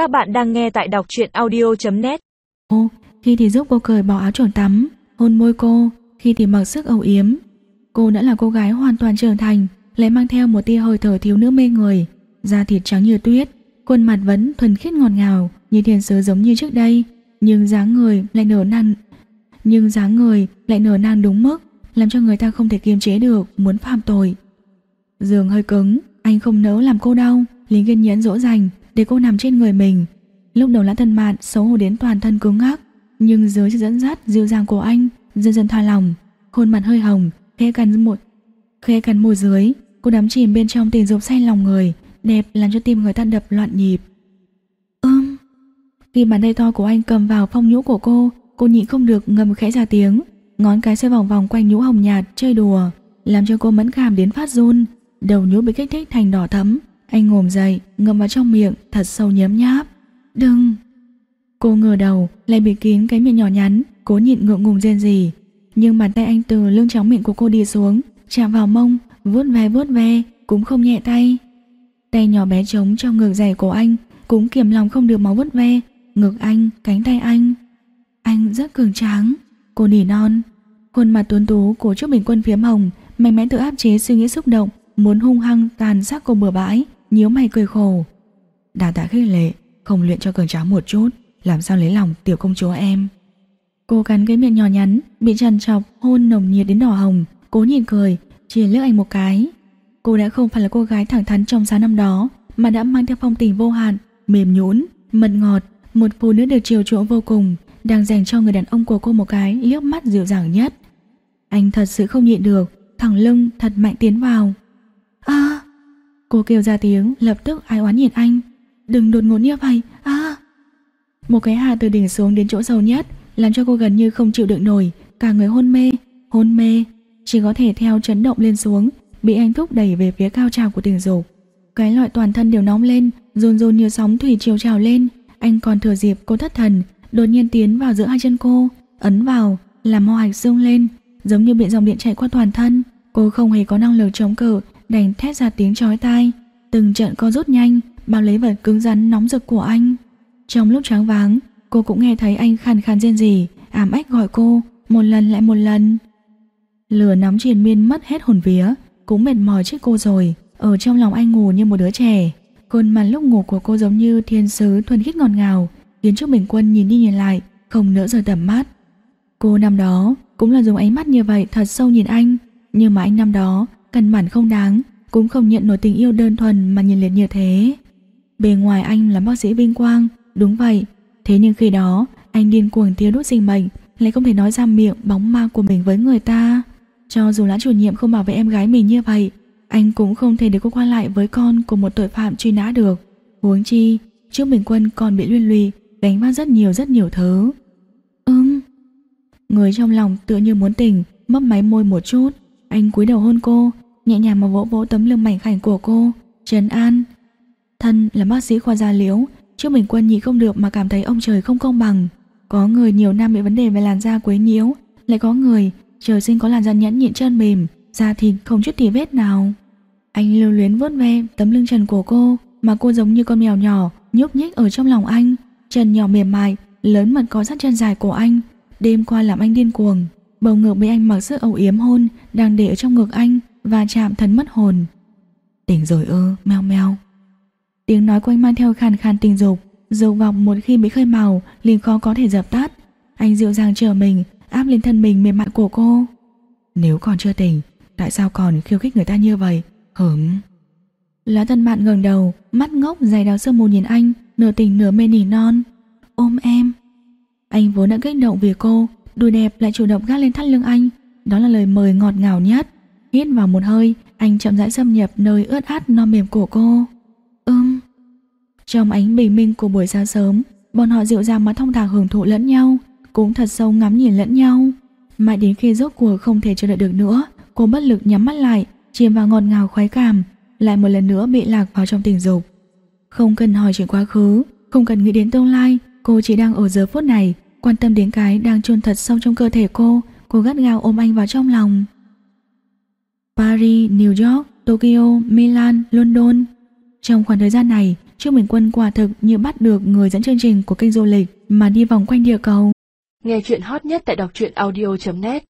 Các bạn đang nghe tại đọc truyện audio.net Ô, khi thì giúp cô cởi bỏ áo choàng tắm, hôn môi cô, khi thì mặc sức âu yếm. Cô đã là cô gái hoàn toàn trưởng thành, lại mang theo một tia hơi thở thiếu nữ mê người, da thịt trắng như tuyết, khuôn mặt vẫn thuần khiết ngọt ngào, như thiên sứ giống như trước đây, nhưng dáng người lại nở nang, nhưng dáng người lại nở nang đúng mức, làm cho người ta không thể kiềm chế được muốn phạm tội. Giường hơi cứng, anh không nỡ làm cô đau, Lý kiên nhẫn dỗ dành để cô nằm trên người mình. Lúc đầu Lã Tân Mạn xấu hổ đến toàn thân cứng ngắc, nhưng dưới sự dẫn dắt dịu dàng của anh, dần dần tha lòng, khuôn mặt hơi hồng, khẽ cắn một khẽ cắn môi dưới, cô đắm chìm bên trong tình dục say lòng người, đẹp làm cho tim người ta đập loạn nhịp. Ưm. Khi bàn tay to của anh cầm vào phong nhũ của cô, cô nhịn không được ngầm khẽ ra tiếng, ngón cái xoay vòng vòng quanh nhũ hồng nhạt chơi đùa, làm cho cô mẫn cảm đến phát run, đầu nhũ bị kích thích thành đỏ thẫm. Anh ngồm dậy, ngậm vào trong miệng, thật sâu nhấm nháp. Đừng! Cô ngửa đầu, lại bị kín cái miệng nhỏ nhắn, cố nhịn ngượng ngùng rên gì. Nhưng bàn tay anh từ lưng chóng miệng của cô đi xuống, chạm vào mông, vuốt ve vuốt ve, cũng không nhẹ tay. Tay nhỏ bé trống trong ngực dày của anh, cũng kiềm lòng không được máu vuốt ve, ngực anh, cánh tay anh. Anh rất cường tráng, cô nỉ non. Khuôn mặt tuấn tú của trước Bình Quân phiếm hồng, mạnh mẽ tự áp chế suy nghĩ xúc động, muốn hung hăng tàn sát cô bừa bãi, nhíu mày cười khổ. Đà tạ khích lệ, không luyện cho cường tráng một chút, làm sao lấy lòng tiểu công chúa em. Cô cắn cái miệng nhỏ nhắn, bị trằn trọc, hôn nồng nhiệt đến đỏ hồng, cố nhìn cười, chỉ liếc anh một cái. Cô đã không phải là cô gái thẳng thắn trong sáng năm đó, mà đã mang theo phong tình vô hạn, mềm nhũn, mật ngọt, một phụ nữ được chiều chuộng vô cùng, đang dành cho người đàn ông của cô một cái liếc mắt dịu dàng nhất. Anh thật sự không nhịn được, thẳng lưng thật mạnh tiến vào. Cô kêu ra tiếng, lập tức ai oán nhìn anh. Đừng đột ngột như vậy, à. Một cái hạ từ đỉnh xuống đến chỗ sâu nhất, làm cho cô gần như không chịu đựng nổi, cả người hôn mê, hôn mê, chỉ có thể theo chấn động lên xuống, bị anh thúc đẩy về phía cao trào của tình dục. Cái loại toàn thân đều nóng lên, run run như sóng thủy triều trào lên, anh còn thừa dịp cô thất thần, đột nhiên tiến vào giữa hai chân cô, ấn vào, làm mò hạch xương lên, giống như bị dòng điện chạy qua toàn thân. Cô không hề có năng lực chống cự, đành thét ra tiếng chói tai, từng trận co rút nhanh, bao lấy vật cứng rắn nóng rực của anh. Trong lúc tráng váng, cô cũng nghe thấy anh khàn khàn rên rỉ, ảm ách gọi cô, một lần lại một lần. Lửa nóng triền miên mất hết hồn vía, cũng mệt mỏi trước cô rồi, ở trong lòng anh ngủ như một đứa trẻ. Khuôn mặt lúc ngủ của cô giống như thiên sứ thuần khiết ngọt ngào, khiến cho Bình Quân nhìn đi nhìn lại, không nỡ rời tầm mắt. Cô năm đó cũng là dùng ánh mắt như vậy thật sâu nhìn anh, nhưng mà anh năm đó căn bản không đáng, cũng không nhận nổi tình yêu đơn thuần mà nhìn liệt như thế. Bề ngoài anh là bác sĩ vinh quang, đúng vậy, thế nhưng khi đó anh điên cuồng tiêu đốt sinh mệnh, lại không thể nói ra miệng bóng ma của mình với người ta. Cho dù lã chủ nhiệm không bảo vệ em gái mình như vậy, anh cũng không thể để cô qua lại với con của một tội phạm truy nã được. Huống chi, trước Bình Quân còn bị liên lụy, đánh vác rất nhiều rất nhiều thứ. Ừm. Người trong lòng tựa như muốn tỉnh, mấp máy môi một chút, anh cúi đầu hôn cô, nhẹ nhàng mà vỗ vỗ tấm lưng mảnh khảnh của cô, trấn an. Thân là bác sĩ khoa gia liễu, trước Bình Quân nhị không được mà cảm thấy ông trời không công bằng. Có người nhiều năm bị vấn đề về làn da quấy nhiễu, lại có người trời sinh có làn da nhẫn nhịn chân mềm, da thịt không chút tì vết nào. Anh lưu luyến vuốt ve tấm lưng trần của cô, mà cô giống như con mèo nhỏ nhúc nhích ở trong lòng anh, chân nhỏ mềm mại, lớn mật có sát chân dài của anh, đêm qua làm anh điên cuồng. Bầu ngực bị anh mặc sức âu yếm hôn đang để ở trong ngực anh và chạm thân mất hồn. Tỉnh rồi ơ, meo meo. Tiếng nói của anh mang theo khàn khàn tình dục, dục vọng một khi bị khơi màu liền khó có thể dập tắt. Anh dịu dàng chờ mình, áp lên thân mình mềm mại của cô. Nếu còn chưa tỉnh, tại sao còn khiêu khích người ta như vậy? Hửm. Lá thân mạn ngẩng đầu, mắt ngốc dày đào sương mù nhìn anh, nửa tình nửa mê nỉ non. Ôm em. Anh vốn đã kích động vì cô, đùi đẹp lại chủ động gác lên thắt lưng anh. Đó là lời mời ngọt ngào nhất. Hít vào một hơi, anh chậm rãi xâm nhập nơi ướt át non mềm của cô. Ưm. Trong ánh bình minh của buổi sáng sớm, bọn họ dịu dàng mà thông thả hưởng thụ lẫn nhau, cũng thật sâu ngắm nhìn lẫn nhau. Mãi đến khi rốt cuộc không thể chờ đợi được nữa, cô bất lực nhắm mắt lại, chìm vào ngọt ngào khoái cảm, lại một lần nữa bị lạc vào trong tình dục. Không cần hỏi chuyện quá khứ, không cần nghĩ đến tương lai, cô chỉ đang ở giờ phút này, quan tâm đến cái đang chôn thật sâu trong cơ thể cô, cô gắt gao ôm anh vào trong lòng. Paris, New York, Tokyo, Milan, London. Trong khoảng thời gian này, Trương Bình Quân quả thực như bắt được người dẫn chương trình của kênh du lịch mà đi vòng quanh địa cầu. Nghe chuyện hot nhất tại đọc truyện audio.net